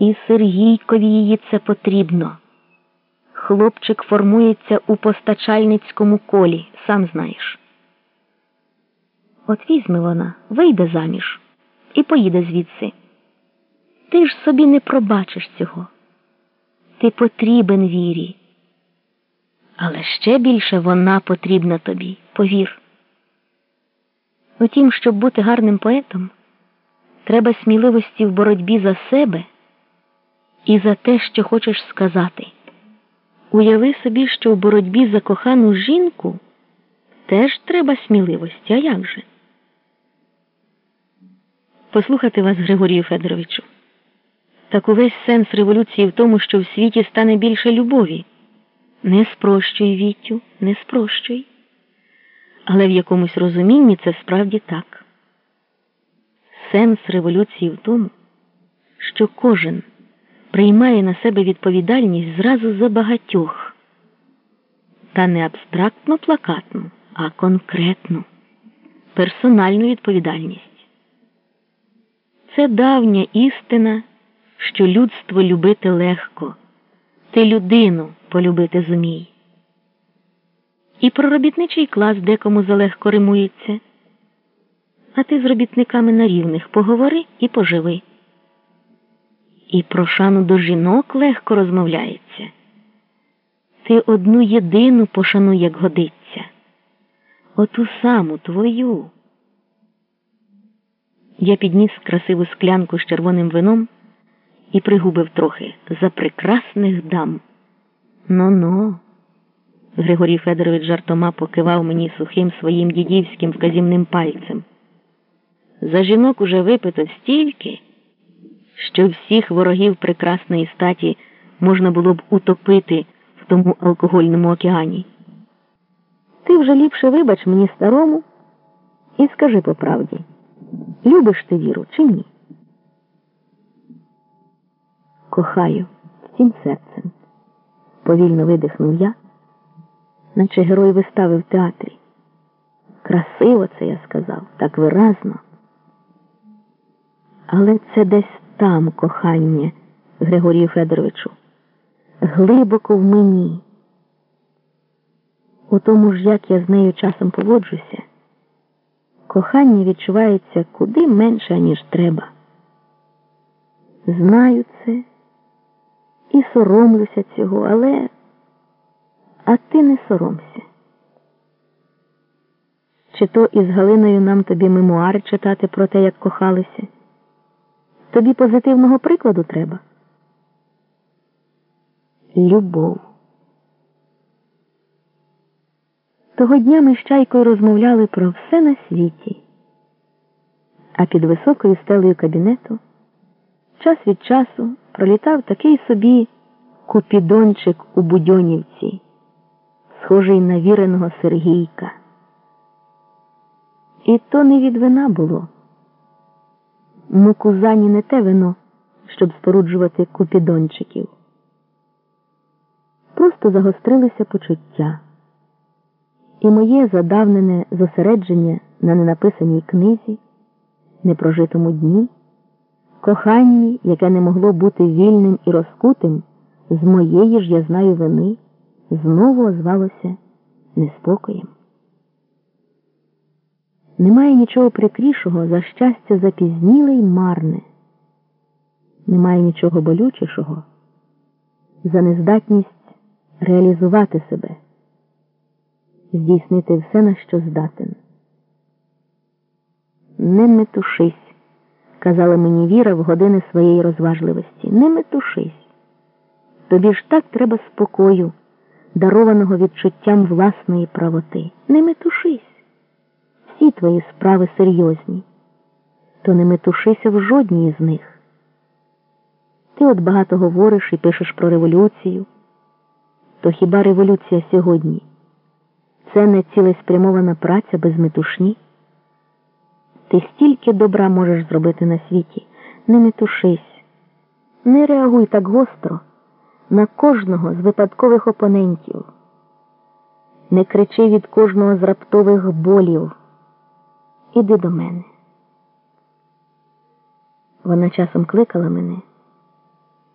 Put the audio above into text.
І Сергійкові її це потрібно. Хлопчик формується у постачальницькому колі, сам знаєш. От візьме вона, вийде заміж і поїде звідси. Ти ж собі не пробачиш цього. Ти потрібен вірі. Але ще більше вона потрібна тобі, повір. Утім, щоб бути гарним поетом, треба сміливості в боротьбі за себе і за те, що хочеш сказати. Уяви собі, що в боротьбі за кохану жінку теж треба сміливості, а як же? Послухати вас, Григорію Федоровичу. Так увесь сенс революції в тому, що в світі стане більше любові. Не спрощуй, Вітю, не спрощуй. Але в якомусь розумінні це справді так. Сенс революції в тому, що кожен приймає на себе відповідальність зразу за багатьох, та не абстрактно плакатну, а конкретну, персональну відповідальність. Це давня істина, що людство любити легко, ти людину полюбити зумій. І про робітничий клас декому залегко римується. А ти з робітниками на рівних поговори і поживи. І про шану до жінок легко розмовляється. Ти одну єдину пошануй, як годиться, оту саму твою. Я підніс красиву склянку з червоним вином і пригубив трохи за прекрасних дам. Но-но. Григорій Федорович жартома покивав мені сухим своїм дідівським вказівним пальцем. За жінок уже випито стільки, що всіх ворогів прекрасної статі можна було б утопити в тому алкогольному океані. Ти вже ліпше вибач мені старому і скажи по правді, любиш ти віру чи ні? Кохаю всім серцем, повільно видихнув я, наче герой вистави в театрі. Красиво це я сказав, так виразно. Але це десь там кохання, Григорію Федоровичу, глибоко в мені. У тому ж, як я з нею часом поводжуся, кохання відчувається куди менше, ніж треба. Знаю це і соромлюся цього, але а ти не соромся. Чи то із Галиною нам тобі мемуари читати про те, як кохалися? Тобі позитивного прикладу треба? Любов. Того дня ми з чайкою розмовляли про все на світі, а під високою стелею кабінету час від часу пролітав такий собі купідончик у Будьонівці, схожий на віреного Сергійка. І то не від вина було. Мукузані не те вино, щоб споруджувати купідончиків. Просто загострилися почуття. І моє задавнене зосередження на ненаписаній книзі, непрожитому дні, коханні, яке не могло бути вільним і розкутим, з моєї ж я знаю вини, знову озвалося неспокоєм. Немає нічого прикрішого за щастя запізніле й марне, немає нічого болючішого за нездатність реалізувати себе, здійснити все, на що здатен. Не метушись, казала мені Віра в години своєї розважливості. Не метушись. Тобі ж так треба спокою, дарованого відчуттям власної правоти. Не метушись твої справи серйозні, то не метушися в жодній з них. Ти от багато говориш і пишеш про революцію. То хіба революція сьогодні? Це не цілеспрямована праця без метушні? Ти стільки добра можеш зробити на світі, не метушись, не реагуй так гостро на кожного з випадкових опонентів, не кричи від кожного з раптових болів. Іди до мене. Вона часом кликала мене.